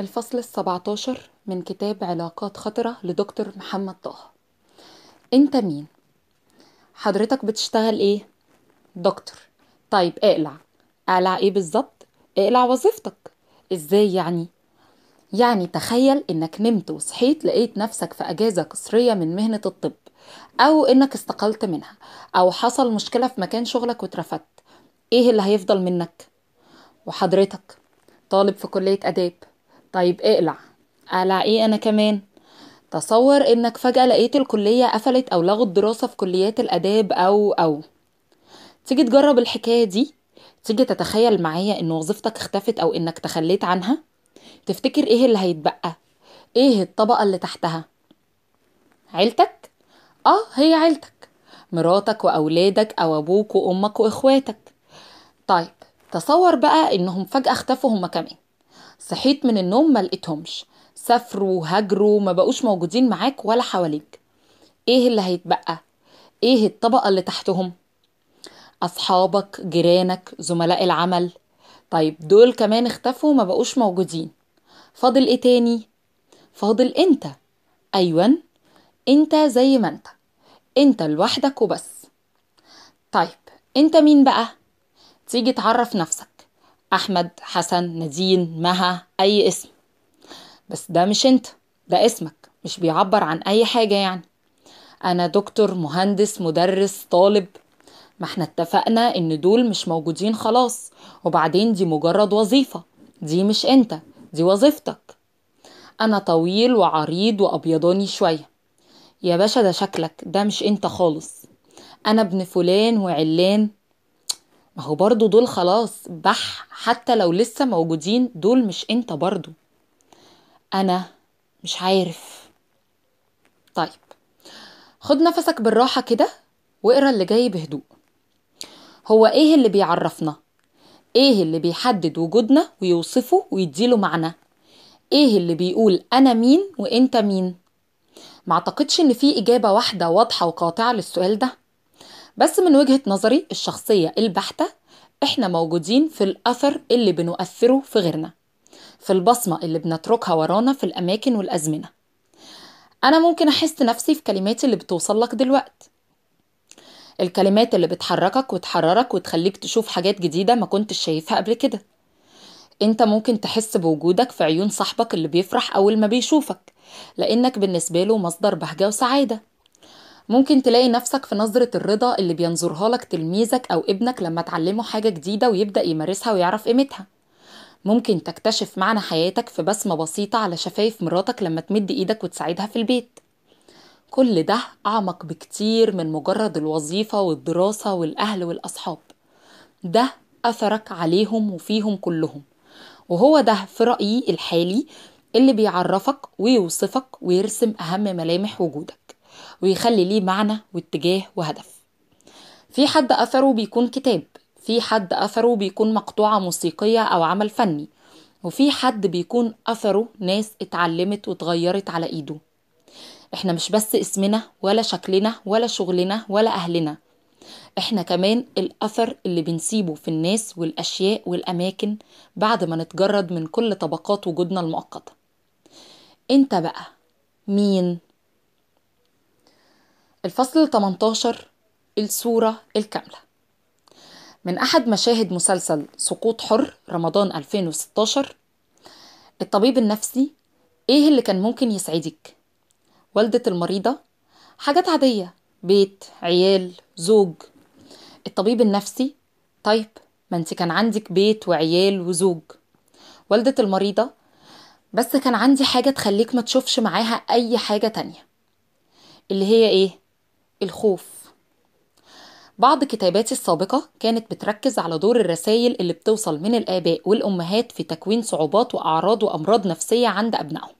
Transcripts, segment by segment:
الفصل السبعتاشر من كتاب علاقات خطرة لدكتور محمد طه أنت مين؟ حضرتك بتشتغل إيه؟ دكتور طيب اقلع اقلع إيه بالظبط؟ اقلع وظيفتك إزاي يعني؟ يعني تخيل إنك نمت وصحيت لقيت نفسك في أجازة قصرية من مهنة الطب أو إنك استقلت منها أو حصل مشكلة في مكان شغلك واترفدت إيه اللي هيفضل منك؟ وحضرتك طالب في كلية آداب طيب اقلع. اقلع إيه أنا كمان؟ تصور انك فجأة لقيت الكلية قفلت أو لغوا الدراسة في كليات الآداب أو أو. تيجي تجرب الحكاية دي؟ تيجي تتخيل معايا ان وظيفتك اختفت أو انك تخليت عنها؟ تفتكر إيه اللي هيتبقى؟ إيه الطبقة اللي تحتها؟ عيلتك؟ آه هي عيلتك. مراتك وأولادك أو أبوك وأمك وإخواتك. طيب تصور بقى انهم فجأة اختفوا هما كمان. صحيت من النوم ما لقيتهمش. سافروا هاجروا ما بقوش موجودين معاك ولا حواليك. إيه اللي هيتبقى؟ إيه الطبقة اللي تحتهم؟ أصحابك جيرانك زملاء العمل. طيب دول كمان اختفوا ما بقوش موجودين. فاضل إيه تاني؟ فاضل أنت. أيوه أنت زي ما أنت. أنت لوحدك وبس. طيب أنت مين بقى؟ تيجي تعرف نفسك. أحمد حسن نادين مها أي اسم. بس ده مش أنت ده اسمك مش بيعبر عن أي حاجة يعني. أنا دكتور مهندس مدرس طالب. ما إحنا اتفقنا إن دول مش موجودين خلاص وبعدين دي مجرد وظيفة. دي مش أنت دي وظيفتك. أنا طويل وعريض وأبيضاني شوية. يا باشا ده شكلك ده مش أنت خالص. أنا ابن فلان وعلان ما هو برضو دول خلاص بح حتى لو لسه موجودين دول مش انت برضو. أنا مش عارف. طيب خد نفسك بالراحة كده واقرأ اللي جاي بهدوء. هو إيه اللي بيعرفنا؟ إيه اللي بيحدد وجودنا ويوصفه ويديله معنى؟ إيه اللي بيقول أنا مين وانت مين؟ ما اعتقدش ان في إجابة واحدة واضحة وقاطعة للسؤال ده. بس من وجهة نظري الشخصية البحتة إحنا موجودين في الأثر اللي بنؤثره في غيرنا في البصمة اللي بنتركها ورانا في الأماكن والأزمنة. أنا ممكن أحس نفسي في كلماتي اللي بتوصل لك دلوقتي الكلمات اللي بتحركك وتحررك وتخليك تشوف حاجات جديدة ما كنتش شايفها قبل كده. أنت ممكن تحس بوجودك في عيون صاحبك اللي بيفرح أول ما بيشوفك لأنك بالنسبة له مصدر بهجة وسعادة. ممكن تلاقي نفسك في نظرة الرضا اللي بينظرها لك تلميذك أو ابنك لما تعلمه حاجة جديدة ويبدأ يمارسها ويعرف قيمتها. ممكن تكتشف معنى حياتك في بسمة بسيطة على شفايف مراتك لما تمد إيدك وتساعدها في البيت. كل ده أعمق بكتير من مجرد الوظيفة والدراسة والأهل والأصحاب. ده أثرك عليهم وفيهم كلهم. وهو ده في رأيي الحالي اللي بيعرفك ويوصفك ويرسم أهم ملامح وجودك. ويخلي ليه معنى واتجاه وهدف في حد أثره بيكون كتاب في حد أثره بيكون مقطوعة موسيقية أو عمل فني وفي حد بيكون أثره ناس اتعلمت واتغيرت على إيده إحنا مش بس اسمنا ولا شكلنا ولا شغلنا ولا أهلنا إحنا كمان الأثر اللي بنسيبه في الناس والأشياء والأماكن بعد ما نتجرد من كل طبقات وجودنا المؤقتة أنت بقى مين؟ الفصل 18 الصورة الكاملة من أحد مشاهد مسلسل سقوط حر رمضان 2016 الطبيب النفسي إيه اللي كان ممكن يسعدك؟ والدة المريضة حاجات عادية بيت عيال زوج الطبيب النفسي طيب ما انت كان عندك بيت وعيال وزوج والدة المريضة بس كان عندي حاجة تخليك ما تشوفش معاها أي حاجة تانية اللي هي إيه؟ الخوف. بعض كتاباتي السابقة كانت بتركز على دور الرسائل اللي بتوصل من الآباء والأمهات في تكوين صعوبات وأعراض وأمراض نفسية عند أبنائهم.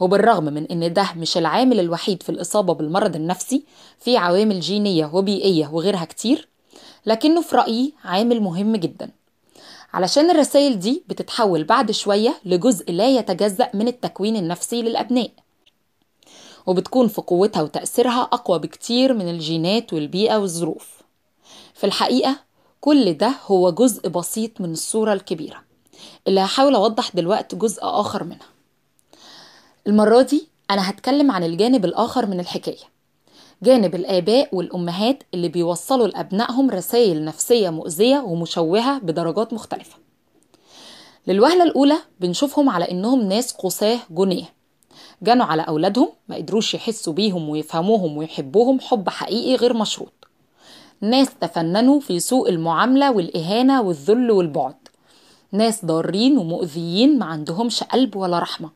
وبالرغم من إن ده مش العامل الوحيد في الإصابة بالمرض النفسي في عوامل جينية وبيئية وغيرها كتير لكنه في رأيي عامل مهم جدا. علشان الرسائل دي بتتحول بعد شوية لجزء لا يتجزأ من التكوين النفسي للأبناء. وبتكون في قوتها وتأثيرها أقوى بكتير من الجينات والبيئة والظروف. في الحقيقة كل ده هو جزء بسيط من الصورة الكبيرة اللي هحاول أوضح دلوقتي جزء آخر منها. المرة دي أنا هتكلم عن الجانب الآخر من الحكاية. جانب الآباء والأمهات اللي بيوصلوا لأبنائهم رسائل نفسية مؤذية ومشوهة بدرجات مختلفة. للوهلة الأولى بنشوفهم على إنهم ناس قساة جنيه. جنوا على أولادهم ما قدروش يحسوا بيهم ويفهموهم ويحبوهم حب حقيقي غير مشروط. ناس تفننوا في سوء المعاملة والإهانة والذل والبعد. ناس ضارين ومؤذيين ما عندهمش قلب ولا رحمة.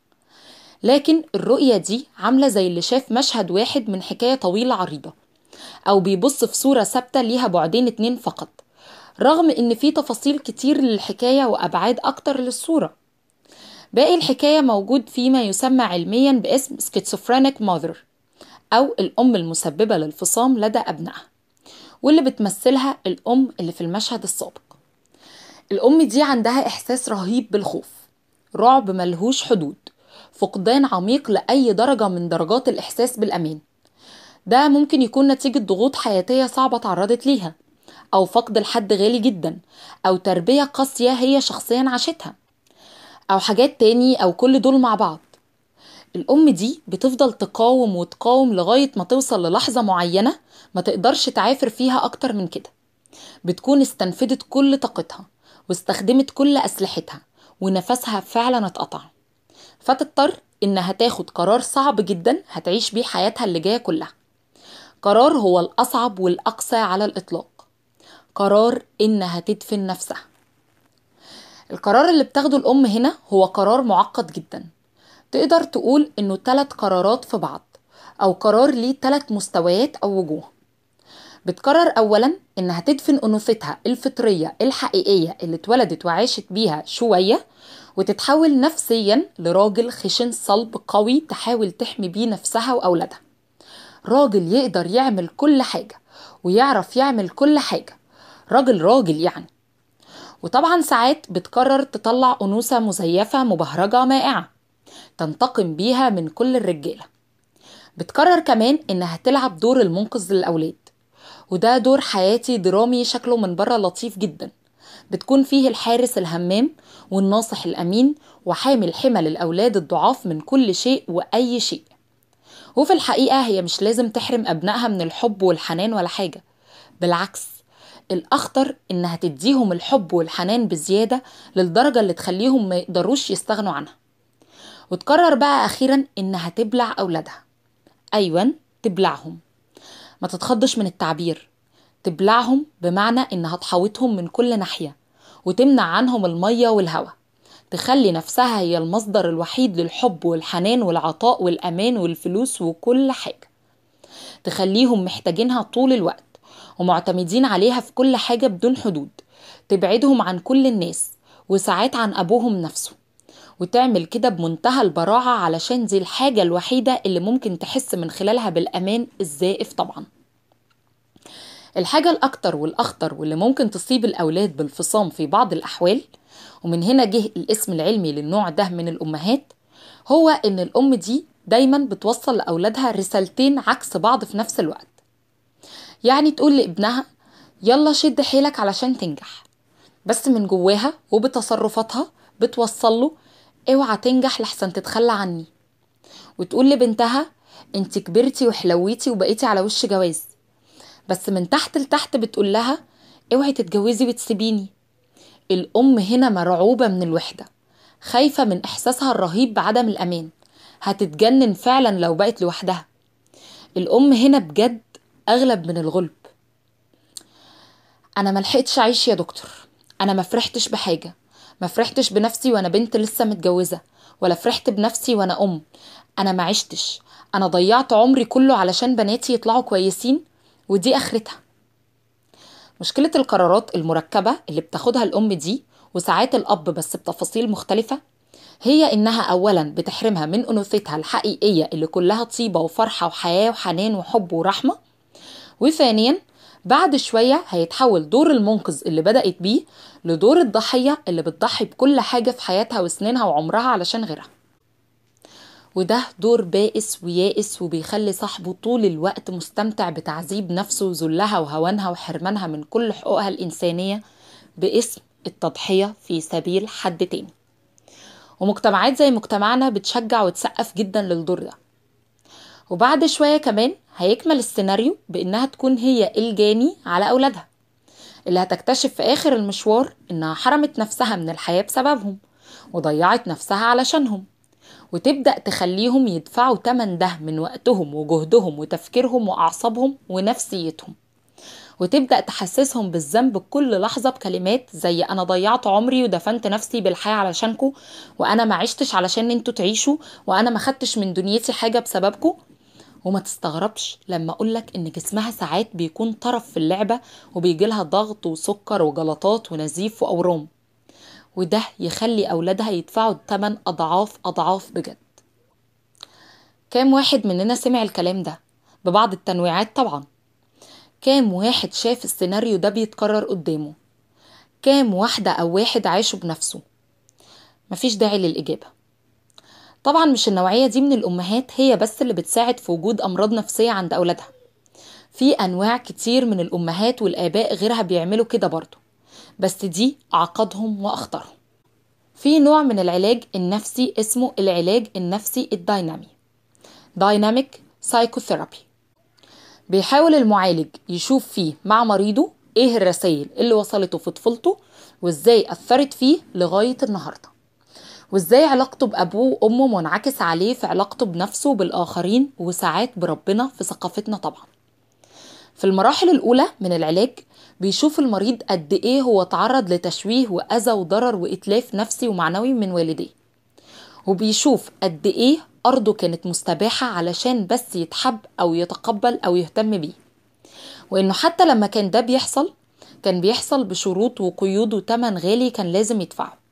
لكن الرؤية دي عاملة زي اللي شاف مشهد واحد من حكاية طويلة عريضة أو بيبص في صورة ثابتة ليها بعدين اتنين فقط. رغم إن في تفاصيل كتير للحكاية وأبعاد أكتر للصورة باقي الحكاية موجود فيما يسمى علميا باسم schizophrenic mother أو الأم المسببة للفصام لدى أبنائها واللي بتمثلها الأم اللي في المشهد السابق. الأم دي عندها إحساس رهيب بالخوف رعب ملهوش حدود فقدان عميق لأي درجة من درجات الإحساس بالأمان. ده ممكن يكون نتيجة ضغوط حياتية صعبة تعرضت ليها أو فقد لحد غالي جدا أو تربية قاسية هي شخصيا عاشتها. أو حاجات تاني أو كل دول مع بعض. الأم دي بتفضل تقاوم وتقاوم لغاية ما توصل للحظة معينة ما تقدرش تعافر فيها أكتر من كده. بتكون استنفدت كل طاقتها واستخدمت كل أسلحتها ونفسها فعلا اتقطع. فتضطر إنها تاخد قرار صعب جدا هتعيش بيه حياتها اللي جاية كلها. قرار هو الأصعب والأقسى على الإطلاق. قرار إنها تدفن نفسها. القرار اللي بتاخده الأم هنا هو قرار معقد جدا. تقدر تقول إنه تلات قرارات في بعض أو قرار ليه تلات مستويات أو وجوه. بتقرر أولا إنها تدفن أنوثتها الفطرية الحقيقية اللي اتولدت وعاشت بيها شوية وتتحول نفسيا لراجل خشن صلب قوي تحاول تحمي بيه نفسها وأولادها. راجل يقدر يعمل كل حاجة ويعرف يعمل كل حاجة. راجل راجل يعني. وطبعا ساعات بتقرر تطلع أنوثة مزيفة مبهرجة مائعة تنتقم بيها من كل الرجالة. بتقرر كمان إنها تلعب دور المنقذ للأولاد وده دور حياتي درامي شكله من بره لطيف جدا. بتكون فيه الحارس الهمام والناصح الأمين وحامل حمل الأولاد الضعاف من كل شيء وأي شيء. وفي الحقيقة هي مش لازم تحرم أبنائها من الحب والحنان ولا حاجة بالعكس الأخطر إنها تديهم الحب والحنان بزيادة للدرجة اللي تخليهم ما يقدروش يستغنوا عنها. وتقرر بقى أخيرا إنها تبلع أولادها. أيوة تبلعهم. ما تتخضش من التعبير. تبلعهم بمعنى إنها تحوطهم من كل ناحية وتمنع عنهم المية والهواء. تخلي نفسها هي المصدر الوحيد للحب والحنان والعطاء والأمان والفلوس وكل حاجة. تخليهم محتاجينها طول الوقت. ومعتمدين عليها في كل حاجة بدون حدود تبعدهم عن كل الناس وساعات عن أبوهم نفسه وتعمل كده بمنتهى البراعة علشان دي الحاجة الوحيدة اللي ممكن تحس من خلالها بالأمان الزائف طبعا. الحاجة الأكتر والأخطر واللي ممكن تصيب الأولاد بالفصام في بعض الأحوال ومن هنا جه الاسم العلمي للنوع ده من الأمهات هو إن الأم دي دايما بتوصل لأولادها رسالتين عكس بعض في نفس الوقت. يعني تقول لابنها يلا شد حيلك علشان تنجح. بس من جواها وبتصرفاتها بتوصل له اوعى تنجح لحسن تتخلى عني. وتقول لبنتها انت كبرتي وحلويتي وبقيتي على وش جواز. بس من تحت لتحت بتقول لها اوعي تتجوزي وتسيبيني. الأم هنا مرعوبة من الوحدة خايفة من إحساسها الرهيب بعدم الأمان هتتجنن فعلا لو بقت لوحدها. الأم هنا بجد أغلب من الغلب. أنا ملحقتش أعيش يا دكتور. أنا ما فرحتش بحاجة. ما فرحتش بنفسي وأنا بنت لسه متجوزة ولا فرحت بنفسي وأنا أم. أنا ما عشتش. أنا ضيعت عمري كله علشان بناتي يطلعوا كويسين ودي آخرتها. مشكلة القرارات المركبة اللي بتاخدها الأم دي وساعات الأب بس بتفاصيل مختلفة هي إنها اولا بتحرمها من أنوثتها الحقيقية اللي كلها طيبة وفرحة وحياة وحنان وحب ورحمة وثانيا بعد شوية هيتحول دور المنقذ اللي بدأت بيه لدور الضحية اللي بتضحي بكل حاجة في حياتها وسنينها وعمرها علشان غيرها. وده دور بائس ويائس وبيخلي صاحبه طول الوقت مستمتع بتعذيب نفسه وذلها وهوانها وحرمانها من كل حقوقها الإنسانية باسم التضحية في سبيل حد تاني. ومجتمعات زي مجتمعنا بتشجع وتسقف جدا للدور ده. وبعد شوية كمان هيكمل السيناريو بإنها تكون هي الجاني على أولادها اللي هتكتشف في آخر المشوار إنها حرمت نفسها من الحياة بسببهم وضيعت نفسها علشانهم وتبدأ تخليهم يدفعوا تمن ده من وقتهم وجهدهم وتفكيرهم وأعصابهم ونفسيتهم وتبدأ تحسسهم بالذنب كل لحظة بكلمات زي أنا ضيعت عمري ودفنت نفسي بالحياة علشانكو وأنا ما عشتش علشان أنتوا تعيشوا وأنا ما خدتش من دنيتي حاجة بسببكو. وما تستغربش لما أقولك إن جسمها ساعات بيكون طرف في اللعبة وبيجيلها ضغط وسكر وجلطات ونزيف وأورام وده يخلي أولادها يدفعوا التمن أضعاف أضعاف بجد. كام واحد مننا سمع الكلام ده؟ ببعض التنويعات طبعا. كام واحد شاف السيناريو ده بيتكرر قدامه؟ كام واحدة أو واحد عاشه بنفسه؟ مفيش داعي للإجابة. طبعا مش النوعية دي من الأمهات هي بس اللي بتساعد في وجود أمراض نفسية عند أولادها. في أنواع كتير من الأمهات والآباء غيرها بيعملوا كده برضه بس دي أعقدهم وأخطرهم في نوع من العلاج النفسي اسمه العلاج النفسي الداينامي dynamic psychotherapy. بيحاول المعالج يشوف فيه مع مريضه إيه الرسائل اللي وصلته في طفولته وإزاي أثرت فيه لغاية النهارده. وازاي علاقته بأبوه وأمه منعكس عليه في علاقته بنفسه وبالآخرين وساعات بربنا في ثقافتنا طبعا. في المراحل الأولى من العلاج بيشوف المريض قد إيه هو تعرض لتشويه وأذى وضرر وإتلاف نفسي ومعنوي من والديه. وبيشوف قد إيه أرضه كانت مستباحة علشان بس يتحب أو يتقبل أو يهتم بيه. وإنه حتى لما كان ده بيحصل كان بيحصل بشروط وقيود وتمن غالي كان لازم يدفعه.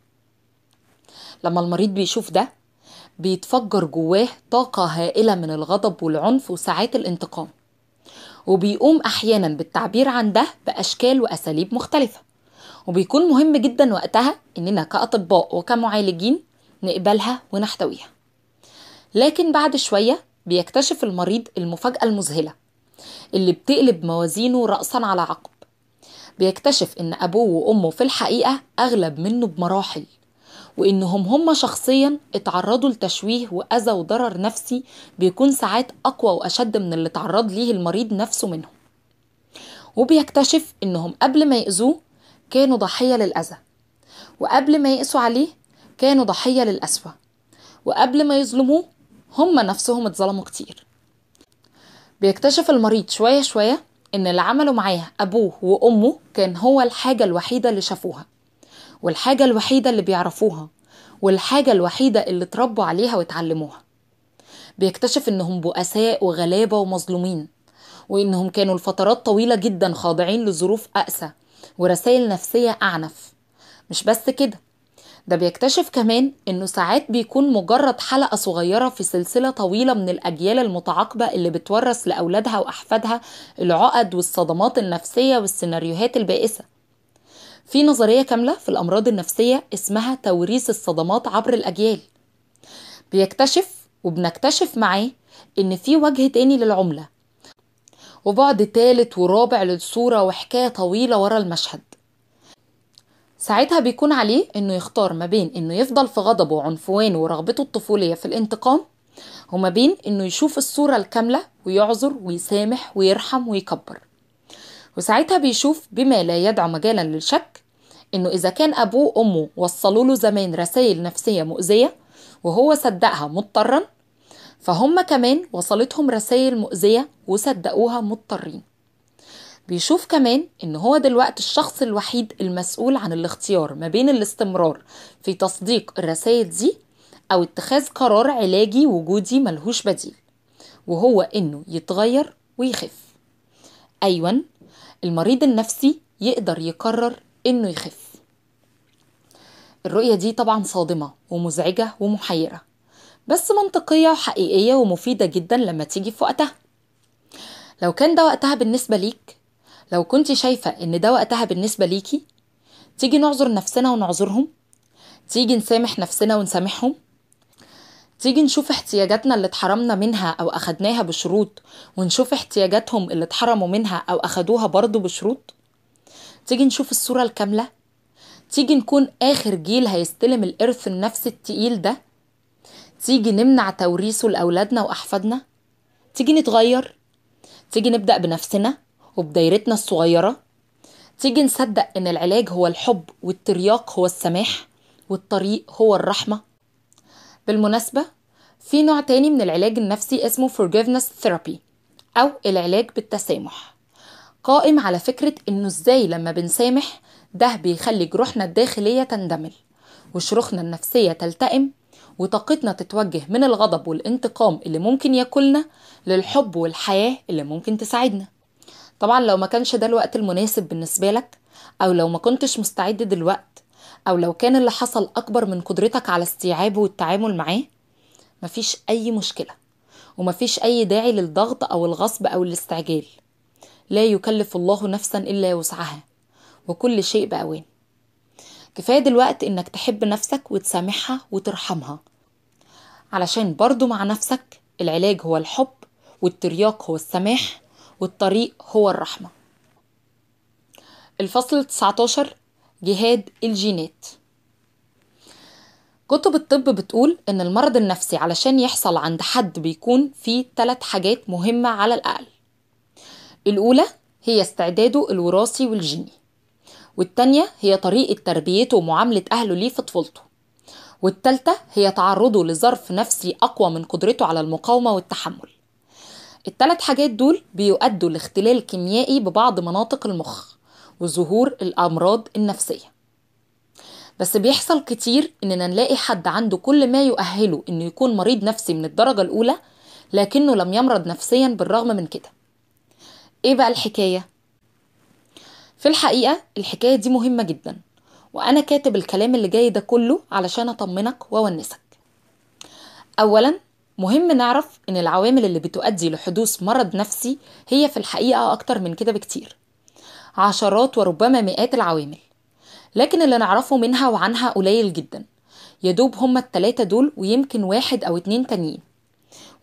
لما المريض بيشوف ده بيتفجر جواه طاقة هائلة من الغضب والعنف وساعات الانتقام. وبيقوم أحيانا بالتعبير عن ده بأشكال وأساليب مختلفة. وبيكون مهم جدا وقتها إننا كأطباء وكمعالجين نقبلها ونحتويها. لكن بعد شوية بيكتشف المريض المفاجأة المذهلة اللي بتقلب موازينه رأسا على عقب. بيكتشف إن أبوه وأمه في الحقيقة أغلب منه بمراحل. وإنهم هم شخصيا اتعرضوا لتشويه وأذى وضرر نفسي بيكون ساعات أقوى وأشد من اللي تعرض ليه المريض نفسه منهم. وبيكتشف إنهم قبل ما يأذوه كانوا ضحية للأذى وقبل ما يقسوا عليه كانوا ضحية للأسوأ وقبل ما يظلموه هم نفسهم اتظلموا كتير. بيكتشف المريض شوية شوية إن اللي عملوا معاه أبوه وأمه كان هو الحاجة الوحيدة اللي شافوها. والحاجة الوحيدة اللي بيعرفوها والحاجة الوحيدة اللي اتربوا عليها واتعلموها. بيكتشف إنهم بؤساء وغلابة ومظلومين وإنهم كانوا لفترات طويلة جدا خاضعين لظروف أقسى ورسائل نفسية أعنف. مش بس كده ده بيكتشف كمان إنه ساعات بيكون مجرد حلقة صغيرة في سلسلة طويلة من الأجيال المتعاقبة اللي بتورث لأولادها وأحفادها العقد والصدمات النفسية والسيناريوهات البائسة. في نظرية كاملة في الأمراض النفسية اسمها توريث الصدمات عبر الأجيال. بيكتشف وبنكتشف معاه إن في وجه تاني للعملة وبعد تالت ورابع للصورة وحكاية طويلة ورا المشهد. ساعتها بيكون عليه إنه يختار ما بين إنه يفضل في غضبه وعنفوانه ورغبته الطفولية في الانتقام وما بين إنه يشوف الصورة الكاملة ويعذر ويسامح ويرحم ويكبر. وساعتها بيشوف بما لا يدع مجالا للشك إنه إذا كان أبوه وأمه وصلوا له زمان رسائل نفسية مؤذية وهو صدقها مضطرا فهم كمان وصلتهم رسائل مؤذية وصدقوها مضطرين. بيشوف كمان إن هو دلوقتي الشخص الوحيد المسؤول عن الاختيار ما بين الاستمرار في تصديق الرسائل دي أو اتخاذ قرار علاجي وجودي ملهوش بديل وهو إنه يتغير ويخف. أيوه المريض النفسي يقدر يقرر إنه يخف. الرؤية دي طبعا صادمة ومزعجة ومحيرة بس منطقية وحقيقية ومفيدة جدا لما تيجي في وقتها. لو كان ده وقتها بالنسبة ليك لو كنت شايفة إن ده وقتها بالنسبة ليكي تيجي نعذر نفسنا ونعذرهم تيجي نسامح نفسنا ونسامحهم تيجي نشوف احتياجاتنا اللي اتحرمنا منها أو أخدناها بشروط ونشوف احتياجاتهم اللي اتحرموا منها أو أخدوها برضو بشروط؟ تيجي نشوف الصورة الكاملة؟ تيجي نكون آخر جيل هيستلم الإرث النفسي التقيل ده؟ تيجي نمنع توريثه لأولادنا وأحفادنا؟ تيجي نتغير؟ تيجي نبدأ بنفسنا وبدايرتنا الصغيرة؟ تيجي نصدق إن العلاج هو الحب والترياق هو السماح والطريق هو الرحمة؟ بالمناسبة في نوع تاني من العلاج النفسي اسمه forgiveness therapy أو العلاج بالتسامح. قائم على فكرة إنه إزاي لما بنسامح ده بيخلي جروحنا الداخلية تندمل وشروخنا النفسية تلتئم وطاقتنا تتوجه من الغضب والانتقام اللي ممكن ياكلنا للحب والحياة اللي ممكن تساعدنا. طبعا لو ما كانش ده الوقت المناسب بالنسبة لك أو لو ما كنتش مستعد دلوقت أو لو كان اللي حصل أكبر من قدرتك على استيعابه والتعامل معاه مفيش أي مشكلة ومفيش أي داعي للضغط أو الغصب أو الاستعجال. لا يكلف الله نفسا إلا وسعها وكل شيء بأوان. كفاية دلوقتي إنك تحب نفسك وتسامحها وترحمها. علشان برضو مع نفسك العلاج هو الحب والترياق هو السماح والطريق هو الرحمة. الفصل 19 جهاد الجينات. كتب الطب بتقول إن المرض النفسي علشان يحصل عند حد بيكون فيه ثلاث حاجات مهمة على الأقل. الأولى هي استعداده الوراثي والجيني. والتانية هي طريقة تربيته ومعاملة أهله ليه في طفولته. والتالتة هي تعرضه لظرف نفسي أقوى من قدرته على المقاومة والتحمل. التلات حاجات دول بيؤدوا لاختلال كيميائي ببعض مناطق المخ. وظهور الأمراض النفسية. بس بيحصل كتير إننا نلاقي حد عنده كل ما يؤهله إنه يكون مريض نفسي من الدرجة الأولى لكنه لم يمرض نفسيا بالرغم من كده. إيه بقى الحكاية؟ في الحقيقة الحكاية دي مهمة جدا وأنا كاتب الكلام اللي جاي ده كله علشان أطمنك وأونسك. أولا مهم نعرف إن العوامل اللي بتؤدي لحدوث مرض نفسي هي في الحقيقة أكتر من كده بكتير. عشرات وربما مئات العوامل لكن اللي نعرفه منها وعنها قليل جدا. يدوب هما التلاتة دول ويمكن واحد أو اتنين تانيين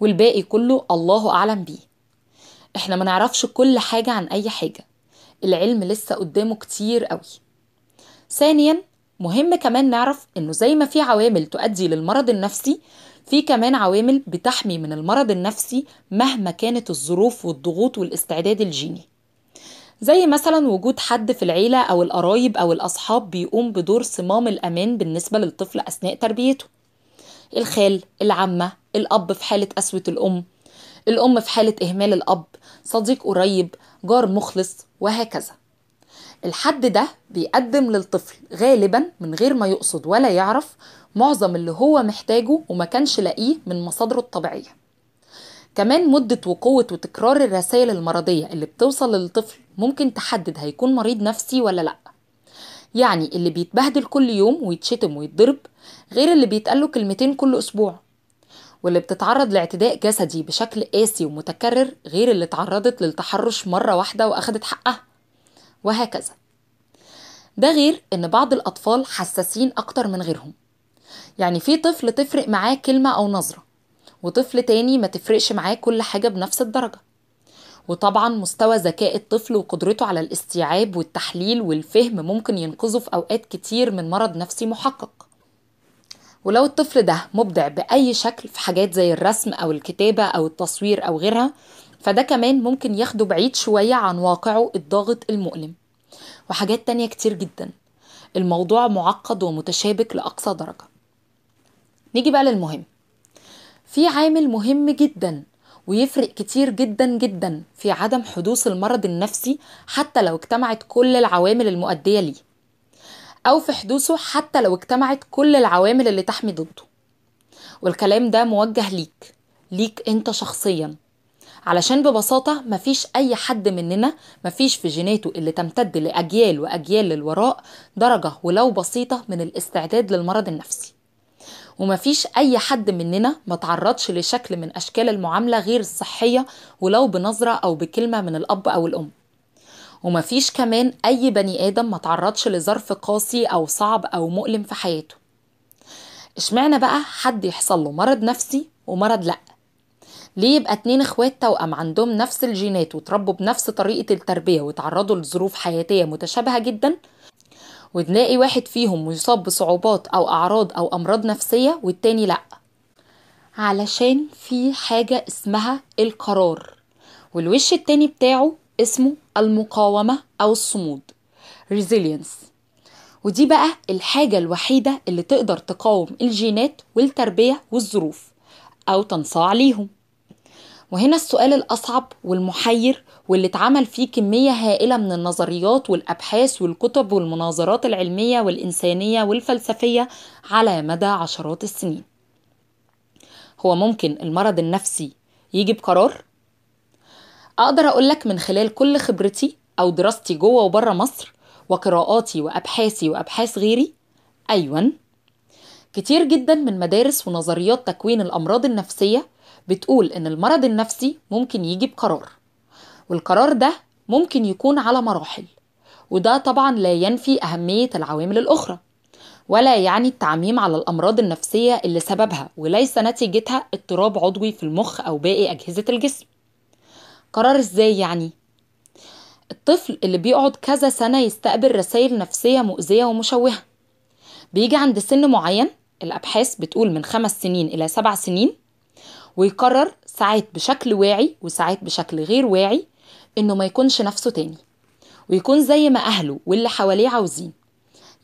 والباقي كله الله أعلم بيه. إحنا ما نعرفش كل حاجة عن أي حاجة العلم لسه قدامه كتير قوي. ثانيا مهم كمان نعرف إنه زي ما في عوامل تؤدي للمرض النفسي في كمان عوامل بتحمي من المرض النفسي مهما كانت الظروف والضغوط والاستعداد الجيني. زي مثلا وجود حد في العيلة أو القرايب أو الأصحاب بيقوم بدور صمام الأمان بالنسبة للطفل أثناء تربيته. الخال العمة الأب في حالة قسوة الأم الأم في حالة إهمال الأب صديق قريب جار مخلص وهكذا. الحد ده بيقدم للطفل غالبا من غير ما يقصد ولا يعرف معظم اللي هو محتاجه وما كانش لاقيه من مصادره الطبيعية. كمان مدة وقوة وتكرار الرسائل المرضية اللي بتوصل للطفل ممكن تحدد هيكون مريض نفسي ولا لأ. يعني اللي بيتبهدل كل يوم ويتشتم ويتضرب غير اللي بيتقاله كلمتين كل أسبوع. واللي بتتعرض لاعتداء جسدي بشكل قاسي ومتكرر غير اللي تعرضت للتحرش مرة واحدة وأخدت حقها. وهكذا. ده غير إن بعض الأطفال حساسين أكتر من غيرهم. يعني في طفل تفرق معاه كلمة أو نظرة وطفل تاني ما تفرقش معاه كل حاجة بنفس الدرجة. وطبعا مستوى ذكاء الطفل وقدرته على الاستيعاب والتحليل والفهم ممكن ينقذه في أوقات كتير من مرض نفسي محقق. ولو الطفل ده مبدع بأي شكل في حاجات زي الرسم أو الكتابة أو التصوير أو غيرها فده كمان ممكن ياخده بعيد شوية عن واقعه الضاغط المؤلم. وحاجات تانية كتير جدا. الموضوع معقد ومتشابك لأقصى درجة. نيجي بقى للمهم. في عامل مهم جدا ويفرق كتير جدا جدا في عدم حدوث المرض النفسي حتى لو اجتمعت كل العوامل المؤدية ليه أو في حدوثه حتى لو اجتمعت كل العوامل اللي تحمي ضده. والكلام ده موجه ليك ليك أنت شخصيا. علشان ببساطة مفيش أي حد مننا مفيش في جيناته اللي تمتد لأجيال وأجيال للوراء درجة ولو بسيطة من الاستعداد للمرض النفسي. ومفيش أي حد مننا ما تعرضش لشكل من أشكال المعاملة غير الصحية ولو بنظرة أو بكلمة من الأب أو الأم. ومفيش كمان أي بني آدم ما تعرضش لظرف قاسي أو صعب أو مؤلم في حياته. إشمعنى بقى حد يحصل له مرض نفسي ومرض لأ؟ ليه يبقى اتنين إخوات توأم عندهم نفس الجينات وتربوا بنفس طريقة التربية وتعرضوا لظروف حياتية متشابهة جدا؟ وتلاقي واحد فيهم يصاب بصعوبات أو أعراض أو أمراض نفسية والتاني لأ. علشان في حاجة اسمها القرار والوش التاني بتاعه اسمه المقاومة أو الصمود resilience. ودي بقى الحاجة الوحيدة اللي تقدر تقاوم الجينات والتربية والظروف أو تنصاع ليهم. وهنا السؤال الأصعب والمحير واللي اتعمل فيه كمية هائلة من النظريات والأبحاث والكتب والمناظرات العلمية والإنسانية والفلسفية على مدى عشرات السنين هو ممكن المرض النفسي يجي بقرار؟ أقدر أقولك من خلال كل خبرتي أو دراستي جوه وبره مصر وقراءاتي وأبحاثي وأبحاث غيري أيوة كتير جدا من مدارس ونظريات تكوين الأمراض النفسية بتقول إن المرض النفسي ممكن يجي بقرار والقرار ده ممكن يكون على مراحل وده طبعا لا ينفي أهمية العوامل الأخرى ولا يعني التعميم على الأمراض النفسية اللي سببها وليس نتيجتها اضطراب عضوي في المخ أو باقي أجهزة الجسم قرار إزاي يعني؟ الطفل اللي بيقعد كذا سنة يستقبل رسائل نفسية مؤذية ومشوهة بيجي عند سن معين الأبحاث بتقول من خمس سنين إلى سبع سنين ويقرر ساعات بشكل واعي وساعات بشكل غير واعي إنه ما يكونش نفسه تاني ويكون زي ما أهله واللي حواليه عاوزين.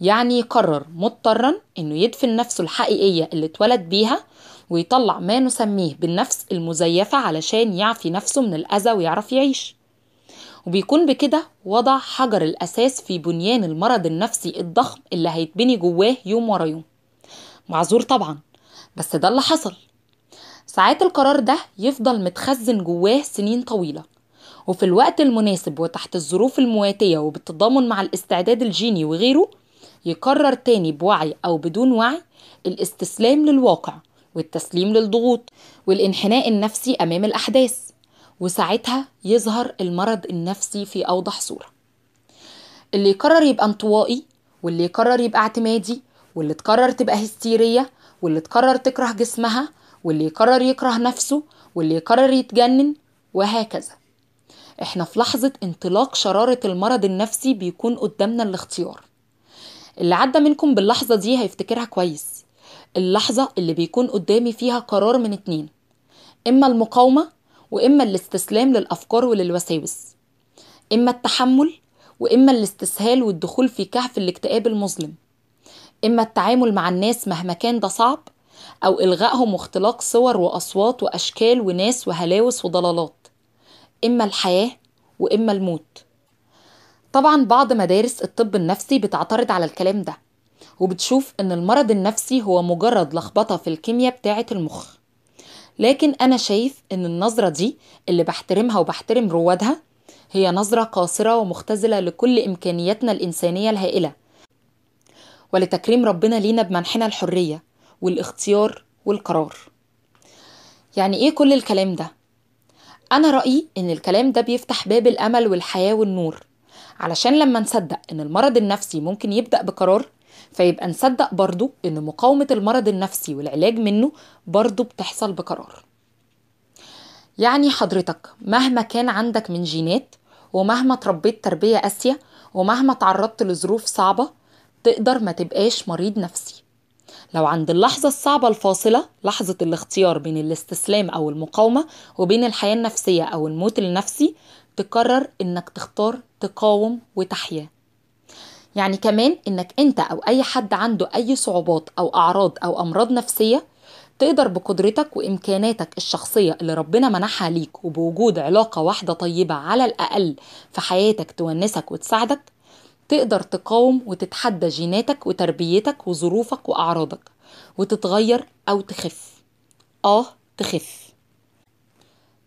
يعني يقرر مضطرا إنه يدفن نفسه الحقيقية اللي اتولد بيها ويطلع ما نسميه بالنفس المزيفة علشان يعفي نفسه من الأذى ويعرف يعيش. وبيكون بكده وضع حجر الأساس في بنيان المرض النفسي الضخم اللي هيتبني جواه يوم ورا يوم. معذور طبعا بس ده اللي حصل. ساعات القرار ده يفضل متخزن جواه سنين طويلة. وفي الوقت المناسب وتحت الظروف المواتية وبالتضامن مع الاستعداد الجيني وغيره يقرر تاني بوعي أو بدون وعي الاستسلام للواقع والتسليم للضغوط والانحناء النفسي أمام الأحداث. وساعتها يظهر المرض النفسي في أوضح صورة. اللي يقرر يبقى انطوائي واللي يقرر يبقى اعتمادي واللي تقرر تبقى هستيرية واللي تقرر تكره جسمها واللي يقرر يكره نفسه واللي يقرر يتجنن وهكذا. إحنا في لحظة انطلاق شرارة المرض النفسي بيكون قدامنا الاختيار. اللي عدى منكم باللحظة دي هيفتكرها كويس. اللحظة اللي بيكون قدامي فيها قرار من اتنين. إما المقاومة وإما الاستسلام للأفكار وللوساوس. إما التحمل وإما الاستسهال والدخول في كهف الاكتئاب المظلم. إما التعامل مع الناس مهما كان ده صعب أو إلغائهم واختلاق صور وأصوات وأشكال وناس وهلاوس وضلالات. إما الحياة وإما الموت. طبعا بعض مدارس الطب النفسي بتعترض على الكلام ده وبتشوف إن المرض النفسي هو مجرد لخبطة في الكيمياء بتاعة المخ. لكن أنا شايف إن النظرة دي اللي بحترمها وبحترم روادها هي نظرة قاصرة ومختزلة لكل إمكانياتنا الإنسانية الهائلة. ولتكريم ربنا لينا بمنحنا الحرية. والاختيار والقرار. يعني إيه كل الكلام ده؟ أنا رأيي إن الكلام ده بيفتح باب الأمل والحياة والنور. علشان لما نصدق إن المرض النفسي ممكن يبدأ بقرار فيبقى نصدق برضو إن مقاومة المرض النفسي والعلاج منه برضو بتحصل بقرار. يعني حضرتك مهما كان عندك من جينات ومهما تربيت تربية قاسية ومهما تعرضت لظروف صعبة تقدر ما تبقاش مريض نفسي. لو عند اللحظة الصعبة الفاصلة لحظة الاختيار بين الاستسلام أو المقاومة وبين الحياة النفسية أو الموت النفسي تقرر إنك تختار تقاوم وتحيا. يعني كمان إنك أنت أو أي حد عنده أي صعوبات أو أعراض أو أمراض نفسية تقدر بقدرتك وإمكاناتك الشخصية اللي ربنا منحها ليك وبوجود علاقة واحدة طيبة على الأقل في حياتك تونسك وتساعدك تقدر تقاوم وتتحدى جيناتك وتربيتك وظروفك وأعراضك وتتغير أو تخف. آه تخف.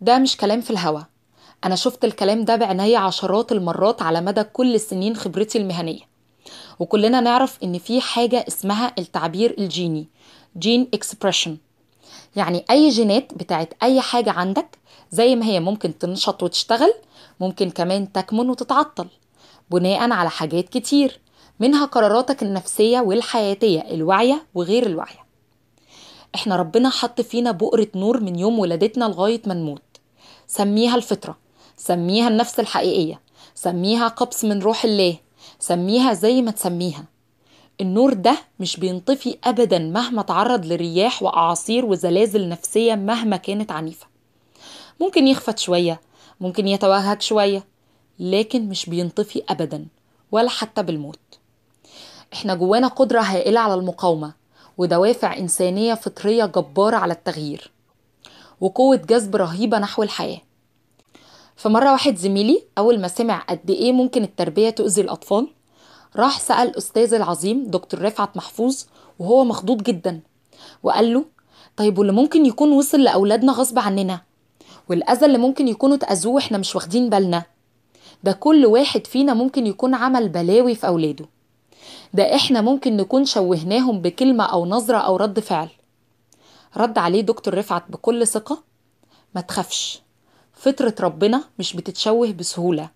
ده مش كلام في الهوا. أنا شفت الكلام ده بعناية عشرات المرات على مدى كل سنين خبرتي المهنية. وكلنا نعرف إن في حاجة اسمها التعبير الجيني gene expression يعني أي جينات بتاعت أي حاجة عندك زي ما هي ممكن تنشط وتشتغل ممكن كمان تكمن وتتعطل. بناء على حاجات كتير منها قراراتك النفسية والحياتية الواعية وغير الواعية إحنا ربنا حط فينا بؤرة نور من يوم ولادتنا لغاية ما نموت. سميها الفطرة سميها النفس الحقيقية سميها قبس من روح الله سميها زي ما تسميها. النور ده مش بينطفي أبدا مهما تعرض لرياح وأعاصير وزلازل نفسية مهما كانت عنيفة. ممكن يخفت شوية ممكن يتوهج شوية لكن مش بينطفي أبدا ولا حتى بالموت. إحنا جوانا قدرة هائلة على المقاومة ودوافع إنسانية فطرية جبارة على التغيير وقوة جذب رهيبة نحو الحياة. فمرة واحد زميلي أول ما سمع قد إيه ممكن التربية تؤذي الأطفال راح سأل أستاذ العظيم دكتور رفعت محفوظ وهو مخضوض جدا وقال له طيب واللي ممكن يكون وصل لأولادنا غصب عننا؟ والأذى اللي ممكن يكونوا تأذوه وإحنا مش واخدين بالنا؟ ده كل واحد فينا ممكن يكون عمل بلاوي في أولاده. ده إحنا ممكن نكون شوهناهم بكلمة أو نظرة أو رد فعل. رد عليه دكتور رفعت بكل ثقة. ما تخافش فطرة ربنا مش بتتشوه بسهولة.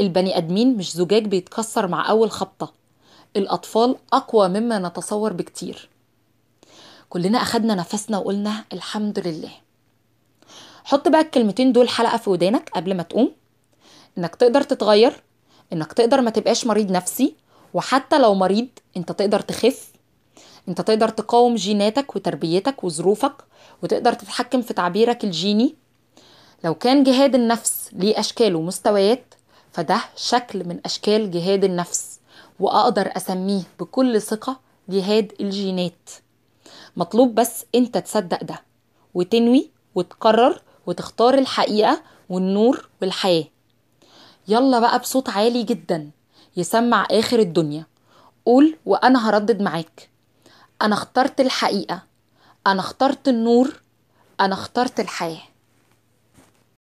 البني آدمين مش زجاج بيتكسر مع أول خبطة. الأطفال أقوى مما نتصور بكتير. كلنا أخدنا نفسنا وقلنا الحمد لله. حط بقى الكلمتين دول حلقة في ودانك قبل ما تقوم. إنك تقدر تتغير إنك تقدر ما تبقاش مريض نفسي وحتى لو مريض أنت تقدر تخف أنت تقدر تقاوم جيناتك وتربيتك وظروفك وتقدر تتحكم في تعبيرك الجيني. لو كان جهاد النفس ليه أشكال ومستويات فده شكل من أشكال جهاد النفس وأقدر أسميه بكل ثقة جهاد الجينات. مطلوب بس أنت تصدق ده وتنوي وتقرر وتختار الحقيقة والنور والحياة. يلا بقى بصوت عالي جدا يسمع آخر الدنيا. قول وأنا هردد معاك. أنا اخترت الحقيقة. أنا اخترت النور. أنا اخترت الحياة.